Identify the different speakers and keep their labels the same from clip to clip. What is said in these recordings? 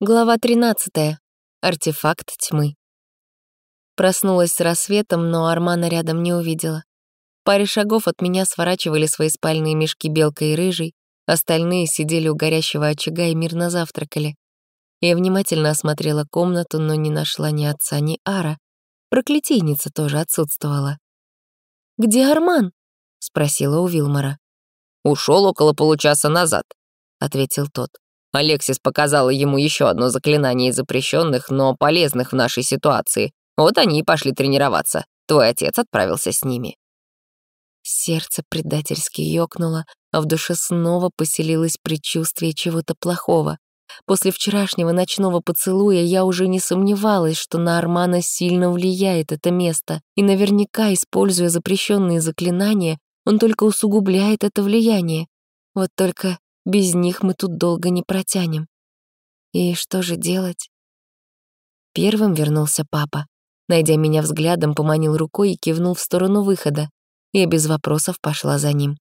Speaker 1: Глава 13. Артефакт тьмы. Проснулась с рассветом, но Армана рядом не увидела. Паре шагов от меня сворачивали свои спальные мешки Белка и Рыжий, остальные сидели у горящего очага и мирно завтракали. Я внимательно осмотрела комнату, но не нашла ни отца, ни Ара. Проклятийница тоже отсутствовала. «Где Арман?» — спросила у Вилмора.
Speaker 2: Ушел около получаса назад», — ответил тот. Алексис показала ему еще одно заклинание из запрещенных, но полезных в нашей ситуации. Вот они и пошли тренироваться. Твой отец отправился с ними.
Speaker 1: Сердце предательски ёкнуло, а в душе снова поселилось предчувствие чего-то плохого. После вчерашнего ночного поцелуя я уже не сомневалась, что на Армана сильно влияет это место, и наверняка, используя запрещенные заклинания, он только усугубляет это влияние. Вот только без них мы тут долго не протянем. И что же делать? Первым вернулся папа. Найдя меня взглядом, поманил рукой и кивнул в сторону выхода. Я без вопросов пошла за ним.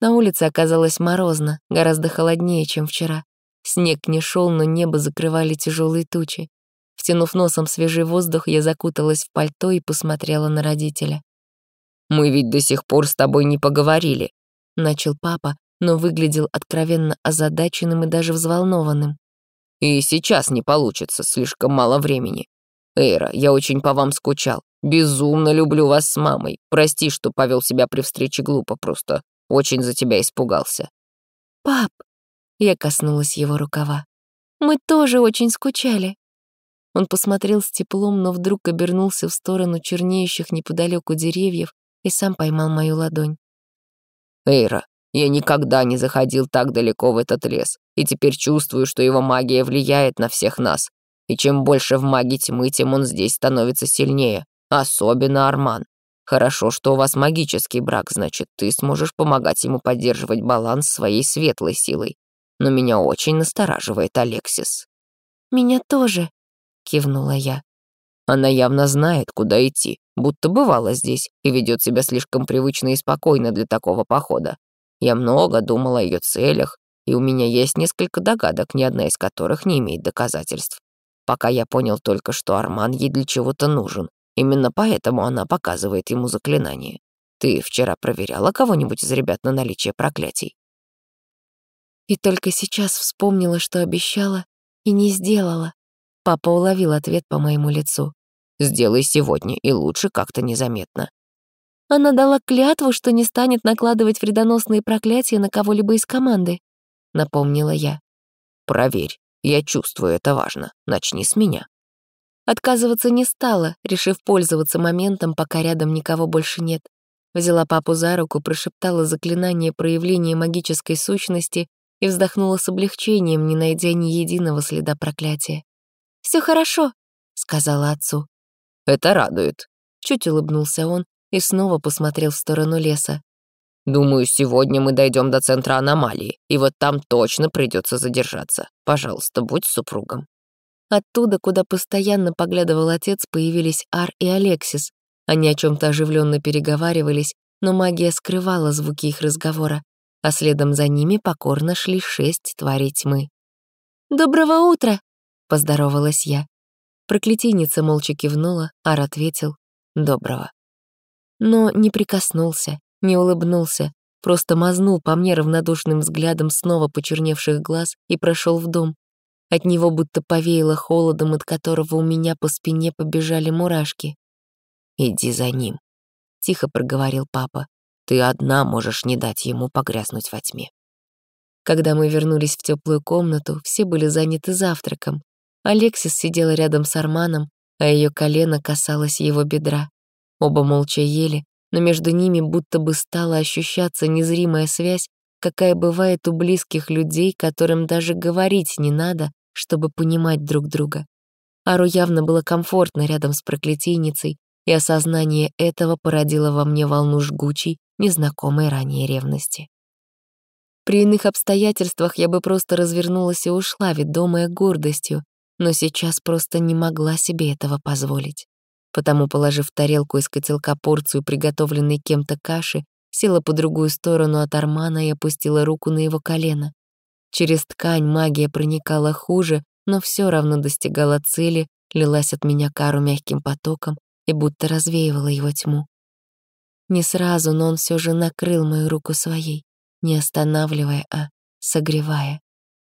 Speaker 1: На улице оказалось морозно, гораздо холоднее, чем вчера. Снег не шел, но небо закрывали тяжелые тучи. Втянув носом свежий воздух, я закуталась в пальто и посмотрела на родителя.
Speaker 2: «Мы ведь до сих пор с тобой не поговорили», —
Speaker 1: начал папа, но выглядел откровенно озадаченным и даже взволнованным.
Speaker 2: «И сейчас не получится, слишком мало времени. Эйра, я очень по вам скучал. Безумно люблю вас с мамой. Прости, что повел себя при встрече глупо, просто очень за тебя испугался».
Speaker 1: «Пап!» — я коснулась его рукава. «Мы тоже очень скучали». Он посмотрел с теплом, но вдруг обернулся в сторону чернеющих неподалеку деревьев и сам поймал мою ладонь.
Speaker 2: «Эйра, я никогда не заходил так далеко в этот лес, и теперь чувствую, что его магия влияет на всех нас. И чем больше в магии тьмы, тем он здесь становится сильнее, особенно Арман. Хорошо, что у вас магический брак, значит, ты сможешь помогать ему поддерживать баланс своей светлой силой. Но меня очень настораживает Алексис».
Speaker 1: «Меня тоже», — кивнула я.
Speaker 2: Она явно знает, куда идти, будто бывала здесь и ведет себя слишком привычно и спокойно для такого похода. Я много думал о ее целях, и у меня есть несколько догадок, ни одна из которых не имеет доказательств. Пока я понял только, что Арман ей для чего-то нужен. Именно поэтому она показывает ему заклинание. Ты вчера проверяла кого-нибудь из ребят на наличие проклятий?
Speaker 1: И только сейчас вспомнила, что обещала, и не сделала. Папа уловил ответ по моему лицу.
Speaker 2: «Сделай сегодня, и лучше как-то незаметно.
Speaker 1: Она дала клятву, что не станет накладывать вредоносные проклятия на кого-либо из команды, напомнила я.
Speaker 2: Проверь, я чувствую, это важно. Начни с меня.
Speaker 1: Отказываться не стала, решив пользоваться моментом, пока рядом никого больше нет. Взяла папу за руку, прошептала заклинание проявления магической сущности и вздохнула с облегчением, не найдя ни единого следа проклятия. Все хорошо», — сказала отцу.
Speaker 2: «Это радует», —
Speaker 1: чуть улыбнулся он и снова посмотрел в сторону леса.
Speaker 2: «Думаю, сегодня мы дойдем до центра аномалии, и вот там точно придется задержаться. Пожалуйста, будь супругом».
Speaker 1: Оттуда, куда постоянно поглядывал отец, появились Ар и Алексис. Они о чем то оживленно переговаривались, но магия скрывала звуки их разговора, а следом за ними покорно шли шесть тварей тьмы. «Доброго утра!» — поздоровалась я. Проклятийница молча кивнула, Ар ответил «Доброго» но не прикоснулся, не улыбнулся, просто мазнул по мне равнодушным взглядом снова почерневших глаз и прошел в дом. От него будто повеяло холодом, от которого у меня по спине побежали мурашки. «Иди за ним», — тихо проговорил папа. «Ты одна можешь не дать ему погрязнуть во тьме». Когда мы вернулись в теплую комнату, все были заняты завтраком. Алексис сидела рядом с Арманом, а ее колено касалось его бедра. Оба молча ели, но между ними будто бы стала ощущаться незримая связь, какая бывает у близких людей, которым даже говорить не надо, чтобы понимать друг друга. Ару явно было комфортно рядом с проклятийницей, и осознание этого породило во мне волну жгучей, незнакомой ранее ревности. При иных обстоятельствах я бы просто развернулась и ушла, ведомая гордостью, но сейчас просто не могла себе этого позволить потому, положив тарелку из котелка порцию приготовленной кем-то каши, села по другую сторону от Армана и опустила руку на его колено. Через ткань магия проникала хуже, но все равно достигала цели, лилась от меня кару мягким потоком и будто развеивала его тьму. Не сразу, но он все же накрыл мою руку своей, не останавливая, а согревая.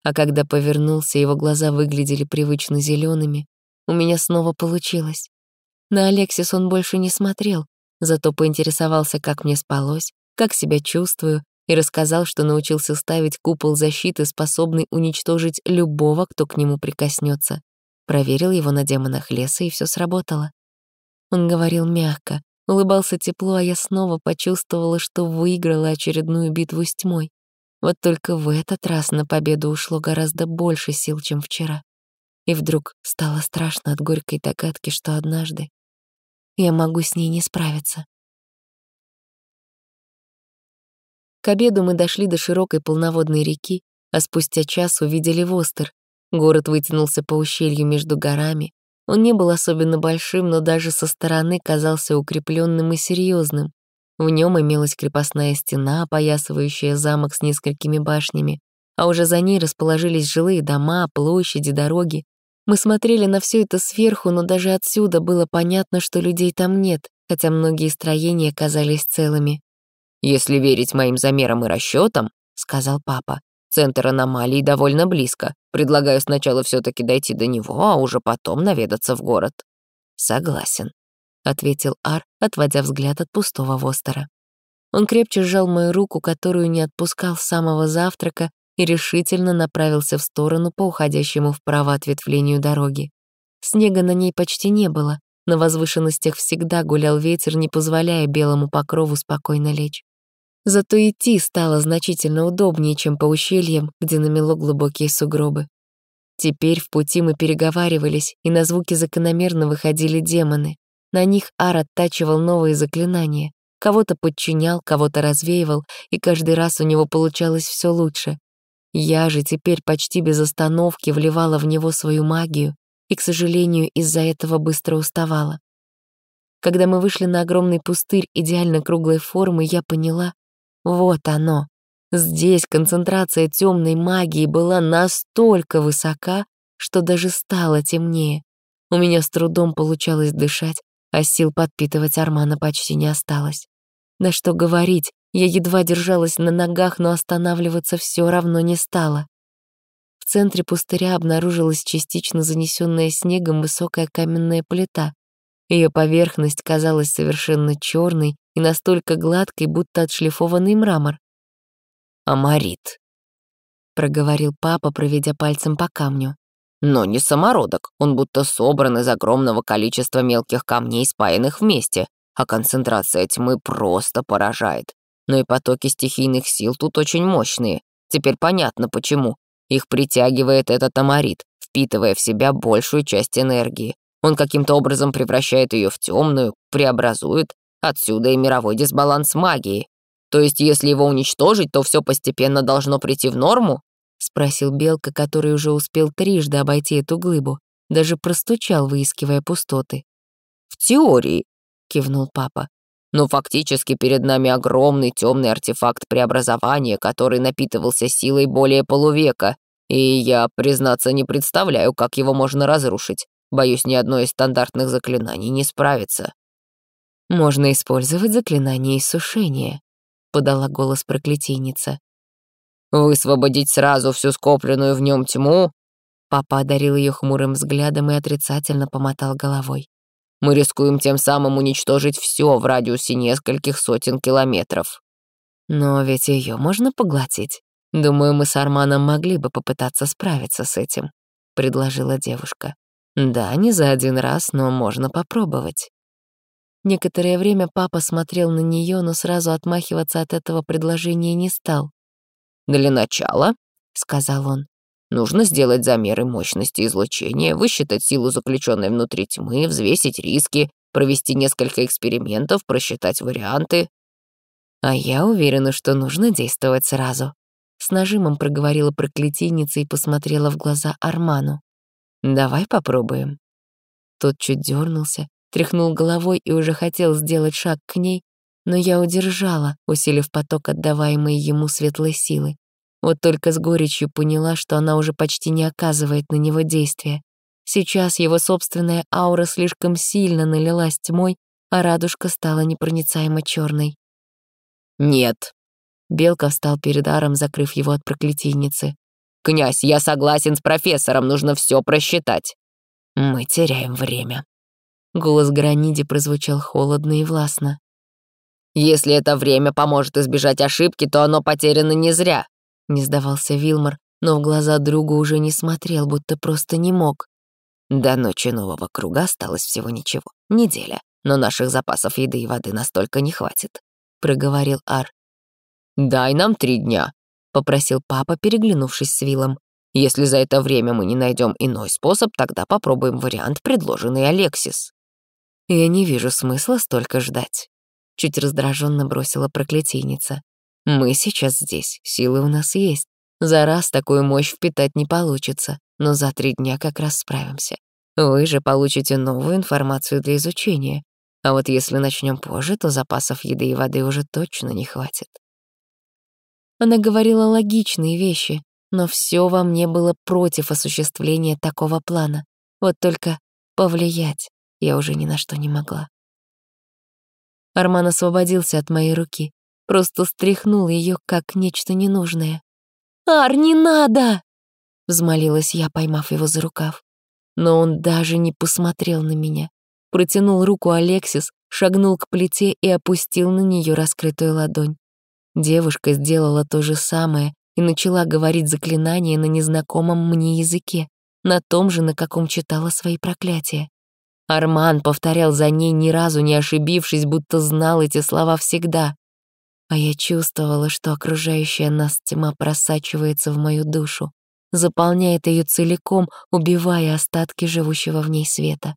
Speaker 1: А когда повернулся, его глаза выглядели привычно зелеными, у меня снова получилось. На Алексис он больше не смотрел, зато поинтересовался, как мне спалось, как себя чувствую, и рассказал, что научился ставить купол защиты, способный уничтожить любого, кто к нему прикоснется. Проверил его на демонах леса, и все сработало. Он говорил мягко, улыбался тепло, а я снова почувствовала, что выиграла очередную битву с тьмой. Вот только в этот раз на победу ушло гораздо больше сил, чем вчера. И вдруг стало страшно от горькой догадки, что однажды я могу с ней не справиться. К обеду мы дошли до широкой полноводной реки, а спустя час увидели Востер. Город вытянулся по ущелью между горами. Он не был особенно большим, но даже со стороны казался укрепленным и серьезным. В нем имелась крепостная стена, опоясывающая замок с несколькими башнями, а уже за ней расположились жилые дома, площади, дороги. Мы смотрели на все это сверху, но даже отсюда было понятно, что людей там нет, хотя многие строения казались целыми.
Speaker 2: «Если верить моим замерам и расчетам, сказал папа, «центр аномалии довольно близко. Предлагаю сначала все таки дойти до него, а уже потом наведаться в город».
Speaker 1: «Согласен», — ответил Ар, отводя взгляд от пустого Востера. Он крепче сжал мою руку, которую не отпускал с самого завтрака, и решительно направился в сторону по уходящему вправо ответвлению дороги. Снега на ней почти не было, на возвышенностях всегда гулял ветер, не позволяя белому покрову спокойно лечь. Зато идти стало значительно удобнее, чем по ущельям, где намело глубокие сугробы. Теперь в пути мы переговаривались, и на звуки закономерно выходили демоны. На них Ар оттачивал новые заклинания. Кого-то подчинял, кого-то развеивал, и каждый раз у него получалось все лучше. Я же теперь почти без остановки вливала в него свою магию, и, к сожалению, из-за этого быстро уставала. Когда мы вышли на огромный пустырь идеально круглой формы, я поняла, вот оно. Здесь концентрация темной магии была настолько высока, что даже стало темнее. У меня с трудом получалось дышать, а сил подпитывать Армана почти не осталось. Да что говорить, я едва держалась на ногах, но останавливаться все равно не стала. В центре пустыря обнаружилась частично занесенная снегом высокая каменная плита. Ее поверхность казалась совершенно черной и настолько гладкой, будто отшлифованный мрамор.
Speaker 2: «Амарит», — проговорил папа, проведя пальцем по камню. «Но не самородок, он будто собран из огромного количества мелких камней, спаянных вместе, а концентрация тьмы просто поражает. Но и потоки стихийных сил тут очень мощные. Теперь понятно, почему. Их притягивает этот амарит, впитывая в себя большую часть энергии. Он каким-то образом превращает ее в темную, преобразует, отсюда и мировой дисбаланс магии. То есть, если его уничтожить, то все постепенно должно прийти в норму? Спросил Белка, который уже успел трижды обойти эту глыбу, даже простучал, выискивая пустоты. В теории, кивнул папа. Но фактически перед нами огромный темный артефакт преобразования, который напитывался силой более полувека, и я, признаться, не представляю, как его можно разрушить. Боюсь, ни одно из стандартных заклинаний не справится».
Speaker 1: «Можно использовать заклинание иссушения», — подала голос проклятийница.
Speaker 2: «Высвободить сразу всю скопленную в нем тьму?»
Speaker 1: Папа одарил ее хмурым взглядом и отрицательно помотал головой.
Speaker 2: «Мы рискуем тем самым уничтожить все в радиусе нескольких сотен километров».
Speaker 1: «Но ведь ее можно поглотить. Думаю, мы с Арманом могли бы попытаться справиться с этим», — предложила девушка. Да, не за один раз, но можно попробовать. Некоторое время папа смотрел на нее, но сразу отмахиваться от этого предложения не стал.
Speaker 2: «Для начала», — сказал он, — «нужно сделать замеры мощности излучения, высчитать силу заключенной внутри тьмы, взвесить риски, провести несколько экспериментов, просчитать варианты».
Speaker 1: «А я уверена, что нужно действовать сразу», — с нажимом проговорила проклятийница и посмотрела в глаза Арману. Давай попробуем». Тот чуть дернулся, тряхнул головой и уже хотел сделать шаг к ней, но я удержала, усилив поток отдаваемой ему светлой силы. Вот только с горечью поняла, что она уже почти не оказывает на него действия. Сейчас его собственная аура слишком сильно налилась тьмой, а радужка стала непроницаемо черной.
Speaker 2: «Нет».
Speaker 1: Белка встал перед Аром, закрыв его от проклятийницы.
Speaker 2: «Князь, я согласен с профессором, нужно все просчитать».
Speaker 1: «Мы теряем время». Голос Граниди прозвучал холодно и властно.
Speaker 2: «Если это время поможет избежать ошибки, то оно потеряно не зря.
Speaker 1: Не сдавался Вилмор, но в глаза друга уже не смотрел, будто просто не мог.
Speaker 2: До ночи нового круга осталось всего ничего. Неделя. Но наших запасов еды и воды настолько не хватит», — проговорил Ар. «Дай нам три дня», — попросил папа, переглянувшись с Виллом. «Если за это время мы не найдем иной способ, тогда попробуем вариант, предложенный Алексис».
Speaker 1: «Я не вижу смысла столько ждать», — чуть раздраженно бросила проклятийница. Мы сейчас здесь, силы у нас есть. За раз такую мощь впитать не получится, но за три дня как раз справимся. Вы же получите новую информацию для изучения. А вот если начнем позже, то запасов еды и воды уже точно не хватит. Она говорила логичные вещи, но все во мне было против осуществления такого плана. Вот только повлиять я уже ни на что не могла. Арман освободился от моей руки. Просто стряхнул ее как нечто ненужное. «Ар, не надо!» — взмолилась я, поймав его за рукав. Но он даже не посмотрел на меня. Протянул руку Алексис, шагнул к плите и опустил на нее раскрытую ладонь. Девушка сделала то же самое и начала говорить заклинание на незнакомом мне языке, на том же, на каком читала свои проклятия. Арман повторял за ней, ни разу не ошибившись, будто знал эти слова всегда а я чувствовала, что окружающая нас тьма просачивается в мою душу, заполняет ее целиком, убивая остатки живущего в ней света.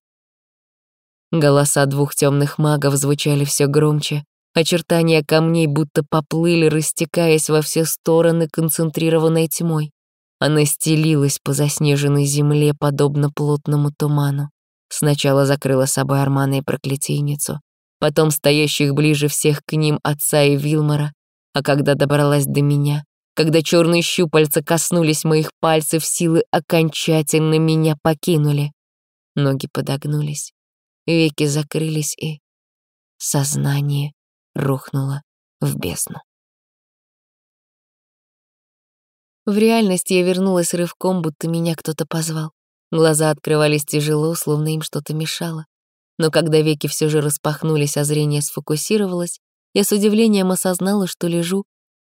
Speaker 1: Голоса двух темных магов звучали все громче, очертания камней будто поплыли, растекаясь во все стороны концентрированной тьмой. Она стелилась по заснеженной земле, подобно плотному туману. Сначала закрыла собой Армана и проклятийницу, потом стоящих ближе всех к ним отца и Вилмора, а когда добралась до меня, когда черные щупальца коснулись моих пальцев, силы окончательно меня покинули. Ноги подогнулись, веки закрылись, и сознание рухнуло в бездну. В реальность я вернулась рывком, будто меня кто-то позвал. Глаза открывались тяжело, словно им что-то мешало но когда веки все же распахнулись, а зрение сфокусировалось, я с удивлением осознала, что лежу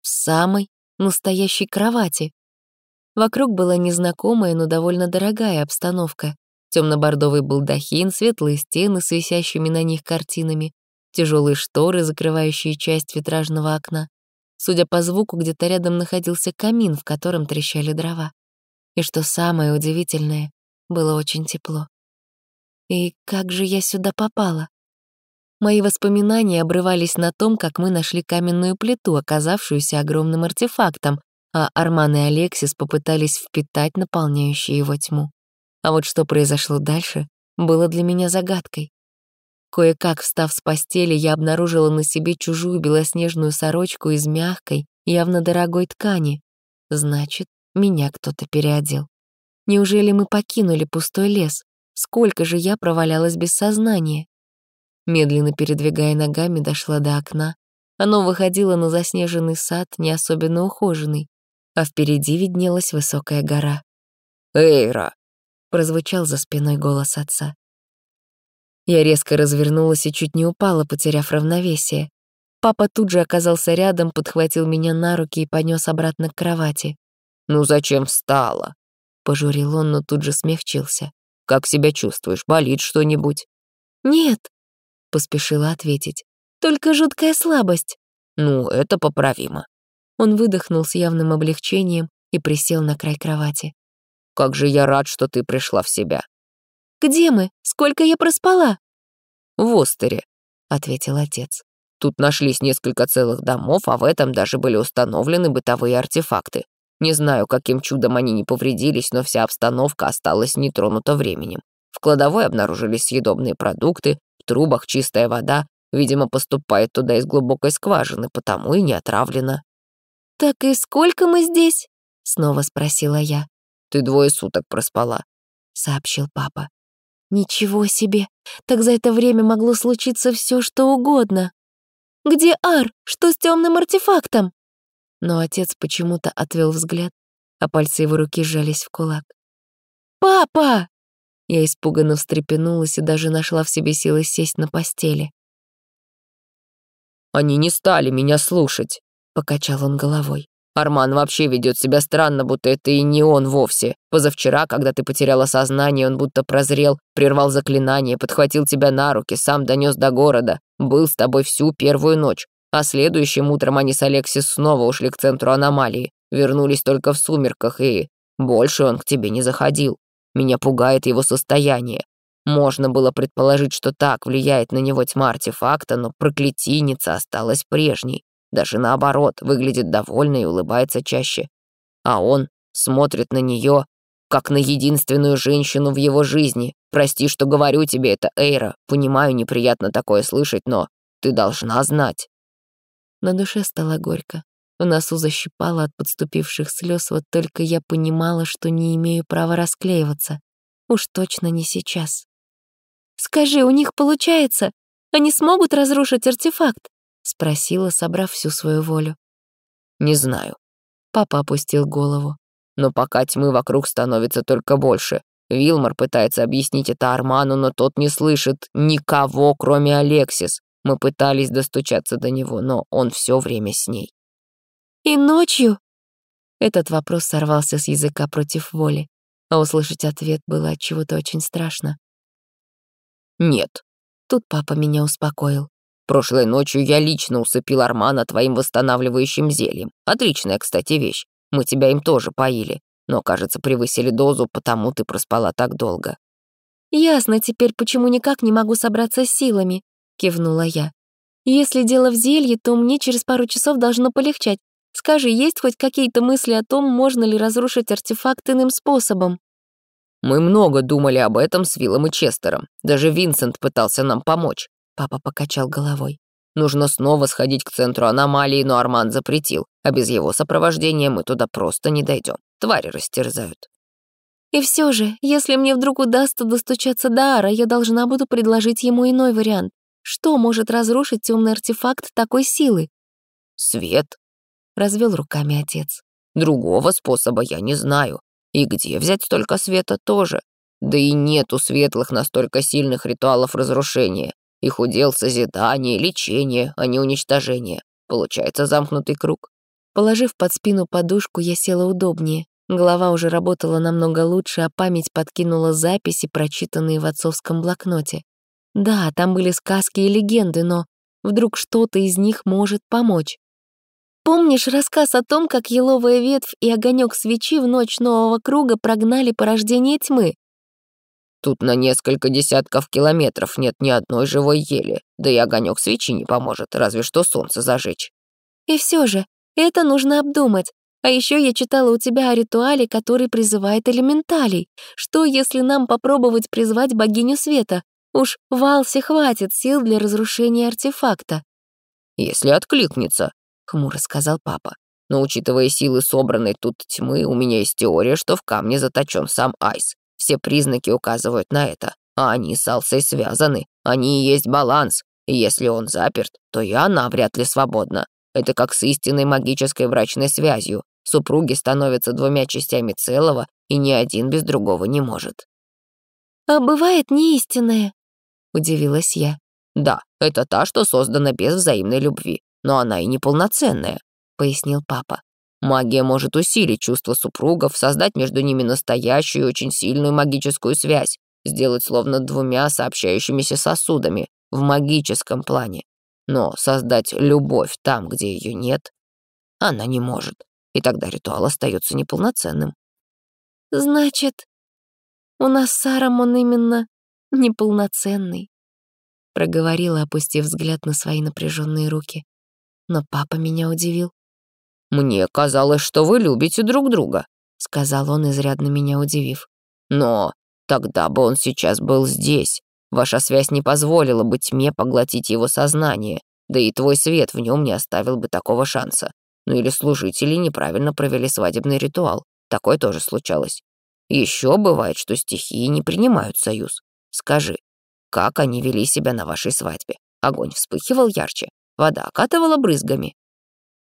Speaker 1: в самой настоящей кровати. Вокруг была незнакомая, но довольно дорогая обстановка. Темно-бордовый балдахин, светлые стены с висящими на них картинами, тяжелые шторы, закрывающие часть витражного окна. Судя по звуку, где-то рядом находился камин, в котором трещали дрова. И что самое удивительное, было очень тепло. И как же я сюда попала? Мои воспоминания обрывались на том, как мы нашли каменную плиту, оказавшуюся огромным артефактом, а Арман и Алексис попытались впитать наполняющую его тьму. А вот что произошло дальше, было для меня загадкой. Кое-как встав с постели, я обнаружила на себе чужую белоснежную сорочку из мягкой, явно дорогой ткани. Значит, меня кто-то переодел. Неужели мы покинули пустой лес? Сколько же я провалялась без сознания? Медленно передвигая ногами, дошла до окна. Оно выходило на заснеженный сад, не особенно ухоженный, а впереди виднелась высокая гора.
Speaker 2: «Эйра!»
Speaker 1: — прозвучал за спиной голос отца. Я резко развернулась и чуть не упала, потеряв равновесие. Папа тут же оказался рядом, подхватил меня на руки и понес обратно к кровати.
Speaker 2: «Ну зачем встала?»
Speaker 1: — пожурил он, но тут же смягчился.
Speaker 2: Как себя чувствуешь? Болит что-нибудь?»
Speaker 1: «Нет», — поспешила ответить. «Только жуткая слабость».
Speaker 2: «Ну, это поправимо».
Speaker 1: Он выдохнул с явным облегчением и присел на край кровати.
Speaker 2: «Как же я рад, что ты пришла в себя».
Speaker 1: «Где мы? Сколько я проспала?»
Speaker 2: «В Остере», — ответил отец. «Тут нашлись несколько целых домов, а в этом даже были установлены бытовые артефакты. Не знаю, каким чудом они не повредились, но вся обстановка осталась нетронута временем. В кладовой обнаружились съедобные продукты, в трубах чистая вода, видимо, поступает туда из глубокой скважины, потому и не отравлена.
Speaker 1: «Так и сколько мы здесь?» — снова спросила я.
Speaker 2: «Ты двое суток проспала», —
Speaker 1: сообщил папа. «Ничего себе! Так за это время могло случиться все, что угодно. Где Ар? Что с темным артефактом?» Но отец почему-то отвел взгляд, а пальцы его руки сжались в кулак. «Папа!» Я испуганно встрепенулась и даже нашла в себе силы сесть на постели.
Speaker 2: «Они не стали меня слушать», — покачал он головой. «Арман вообще ведет себя странно, будто это и не он вовсе. Позавчера, когда ты потеряла сознание, он будто прозрел, прервал заклинание, подхватил тебя на руки, сам донес до города, был с тобой всю первую ночь. А следующим утром они с Алексис снова ушли к центру аномалии, вернулись только в сумерках, и больше он к тебе не заходил. Меня пугает его состояние. Можно было предположить, что так влияет на него тьма артефакта, но проклятийница осталась прежней. Даже наоборот, выглядит довольно и улыбается чаще. А он смотрит на нее, как на единственную женщину в его жизни. Прости, что говорю тебе это, Эйра. Понимаю, неприятно такое слышать, но ты должна знать.
Speaker 1: На душе стало горько. В носу защипало от подступивших слез, вот только я понимала, что не имею права расклеиваться. Уж точно не сейчас. «Скажи, у них получается? Они смогут разрушить артефакт?» — спросила, собрав всю свою волю.
Speaker 2: «Не знаю».
Speaker 1: Папа опустил голову.
Speaker 2: «Но пока тьмы вокруг становится только больше. Вилмор пытается объяснить это Арману, но тот не слышит никого, кроме Алексис. Мы пытались достучаться до него, но он все время с ней.
Speaker 1: «И ночью?» Этот вопрос сорвался с языка против воли, а услышать ответ было от чего-то очень страшно.
Speaker 2: «Нет».
Speaker 1: Тут папа меня успокоил.
Speaker 2: «Прошлой ночью я лично усыпил Армана твоим восстанавливающим зельем. Отличная, кстати, вещь. Мы тебя им тоже поили, но, кажется, превысили дозу, потому ты проспала так долго».
Speaker 1: «Ясно теперь, почему никак не могу собраться с силами», — кивнула я. «Если дело в зелье, то мне через пару часов должно полегчать, Скажи, есть хоть какие-то мысли о том, можно ли разрушить артефакт иным способом?»
Speaker 2: «Мы много думали об этом с Виллом и Честером. Даже Винсент пытался нам помочь». Папа покачал головой. «Нужно снова сходить к центру аномалии, но Арман запретил, а без его сопровождения мы туда просто не дойдем. Твари растерзают».
Speaker 1: «И все же, если мне вдруг удастся достучаться до Ара, я должна буду предложить ему иной вариант. Что может разрушить темный артефакт такой силы?»
Speaker 2: «Свет», —
Speaker 1: развел руками отец.
Speaker 2: «Другого способа я не знаю. И где взять столько света тоже? Да и нет у светлых настолько сильных ритуалов разрушения. Их удел созидание, лечение, а не уничтожение. Получается замкнутый круг».
Speaker 1: Положив под спину подушку, я села удобнее. Голова уже работала намного лучше, а память подкинула записи, прочитанные в отцовском блокноте. Да, там были сказки и легенды, но вдруг что-то из них может помочь. Помнишь рассказ о том, как еловая ветвь и огонек свечи в ночь нового круга прогнали порождение тьмы?
Speaker 2: Тут на несколько десятков километров нет ни одной живой ели, да и огонек свечи не поможет, разве что солнце зажечь.
Speaker 1: И все же, это нужно обдумать. А еще я читала у тебя о ритуале, который призывает элементалей. Что, если нам попробовать призвать богиню света? Уж в Алсе хватит сил для разрушения артефакта.
Speaker 2: Если откликнется, — хмуро сказал папа. «Но учитывая силы собранной тут тьмы, у меня есть теория, что в камне заточен сам Айс. Все признаки указывают на это. А они с Алсой связаны. Они и есть баланс. И если он заперт, то и она вряд ли свободна. Это как с истинной магической брачной связью. Супруги становятся двумя частями целого, и ни один без другого не может».
Speaker 1: «А бывает неистинное?» — удивилась я.
Speaker 2: «Да, это та, что создана без взаимной любви но она и неполноценная», — пояснил папа. «Магия может усилить чувства супругов, создать между ними настоящую очень сильную магическую связь, сделать словно двумя сообщающимися сосудами в магическом плане. Но создать любовь там, где ее нет, она не может, и тогда ритуал остается неполноценным».
Speaker 1: «Значит, у нас с Саром он именно неполноценный», проговорила, опустив взгляд на свои напряженные руки но папа меня удивил.
Speaker 2: «Мне казалось, что вы любите друг друга», —
Speaker 1: сказал он, изрядно меня удивив.
Speaker 2: «Но тогда бы он сейчас был здесь. Ваша связь не позволила бы тьме поглотить его сознание, да и твой свет в нем не оставил бы такого шанса. Ну или служители неправильно провели свадебный ритуал. Такое тоже случалось. Еще бывает, что стихии не принимают союз. Скажи, как они вели себя на вашей свадьбе? Огонь вспыхивал ярче, вода окатывала брызгами.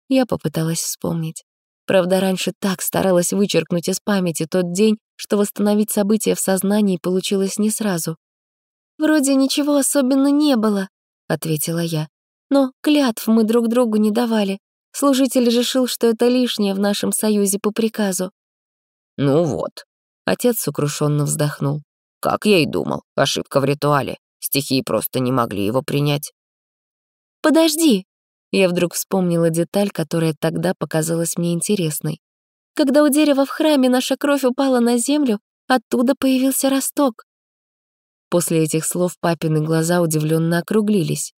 Speaker 1: Я попыталась вспомнить. Правда, раньше так старалась вычеркнуть из памяти тот день, что восстановить события в сознании получилось не сразу. «Вроде ничего особенно не было», — ответила я. «Но клятв мы друг другу не давали. Служитель решил, что это лишнее в нашем союзе по приказу».
Speaker 2: «Ну вот», — отец сокрушенно вздохнул. «Как я и думал, ошибка в ритуале. Стихии просто не могли его принять».
Speaker 1: «Подожди!» Я вдруг вспомнила деталь, которая тогда показалась мне интересной. Когда у дерева в храме наша кровь упала на землю, оттуда появился росток. После этих слов папины глаза удивленно округлились.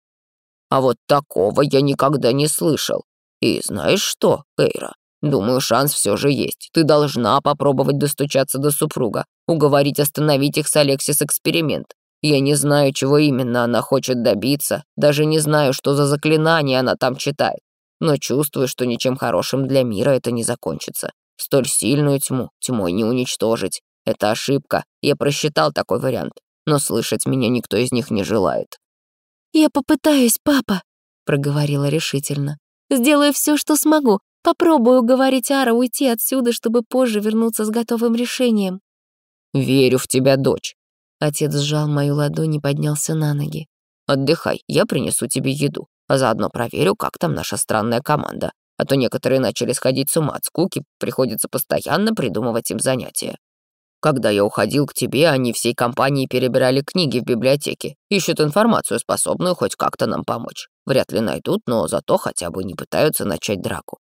Speaker 2: «А вот такого я никогда не слышал. И знаешь что, Эйра, думаю, шанс все же есть. Ты должна попробовать достучаться до супруга, уговорить остановить их с Алексис эксперимент. Я не знаю, чего именно она хочет добиться, даже не знаю, что за заклинание она там читает, но чувствую, что ничем хорошим для мира это не закончится. Столь сильную тьму тьмой не уничтожить. Это ошибка, я просчитал такой вариант, но слышать меня никто из них не желает.
Speaker 1: «Я попытаюсь, папа», — проговорила решительно. «Сделаю все, что смогу. Попробую уговорить Ара уйти отсюда, чтобы позже вернуться с готовым решением».
Speaker 2: «Верю в тебя, дочь.
Speaker 1: Отец сжал мою ладонь и поднялся на ноги.
Speaker 2: «Отдыхай, я принесу тебе еду, а заодно проверю, как там наша странная команда. А то некоторые начали сходить с ума от скуки, приходится постоянно придумывать им занятия. Когда я уходил к тебе, они всей компанией перебирали книги в библиотеке, ищут информацию, способную хоть как-то нам помочь. Вряд ли найдут, но зато хотя бы не пытаются начать драку».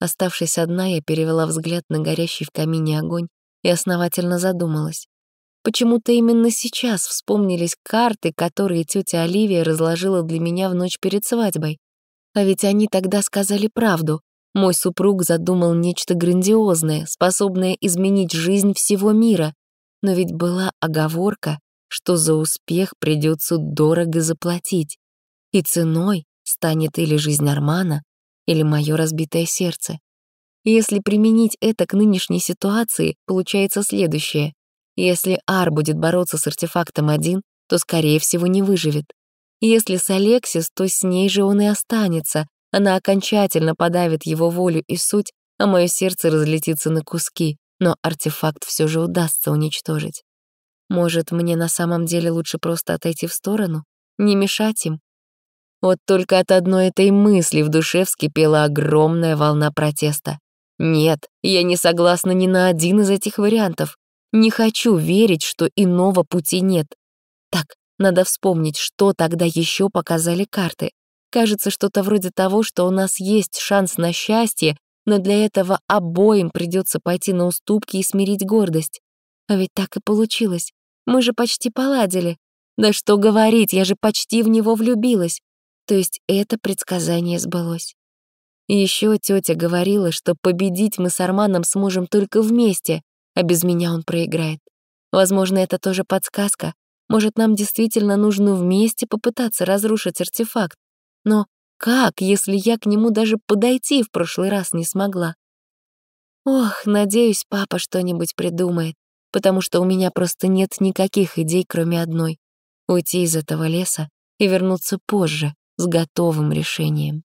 Speaker 1: Оставшись одна, я перевела взгляд на горящий в камине огонь и основательно задумалась. Почему-то именно сейчас вспомнились карты, которые тетя Оливия разложила для меня в ночь перед свадьбой. А ведь они тогда сказали правду. Мой супруг задумал нечто грандиозное, способное изменить жизнь всего мира. Но ведь была оговорка, что за успех придется дорого заплатить. И ценой станет или жизнь Армана, или мое разбитое сердце. Если применить это к нынешней ситуации, получается следующее. Если Ар будет бороться с артефактом один, то, скорее всего, не выживет. Если с Алексис, то с ней же он и останется. Она окончательно подавит его волю и суть, а мое сердце разлетится на куски, но артефакт все же удастся уничтожить. Может, мне на самом деле лучше просто отойти в сторону? Не мешать им? Вот только от одной этой мысли в душе вскипела огромная волна протеста. Нет, я не согласна ни на один из этих вариантов. Не хочу верить, что иного пути нет. Так, надо вспомнить, что тогда еще показали карты. Кажется, что-то вроде того, что у нас есть шанс на счастье, но для этого обоим придется пойти на уступки и смирить гордость. А ведь так и получилось. Мы же почти поладили. Да что говорить, я же почти в него влюбилась. То есть это предсказание сбылось. Еще тетя говорила, что победить мы с Арманом сможем только вместе, а без меня он проиграет. Возможно, это тоже подсказка. Может, нам действительно нужно вместе попытаться разрушить артефакт. Но как, если я к нему даже подойти в прошлый раз не смогла? Ох, надеюсь, папа что-нибудь придумает, потому что у меня просто нет никаких идей, кроме одной — уйти из этого леса и вернуться позже с готовым решением.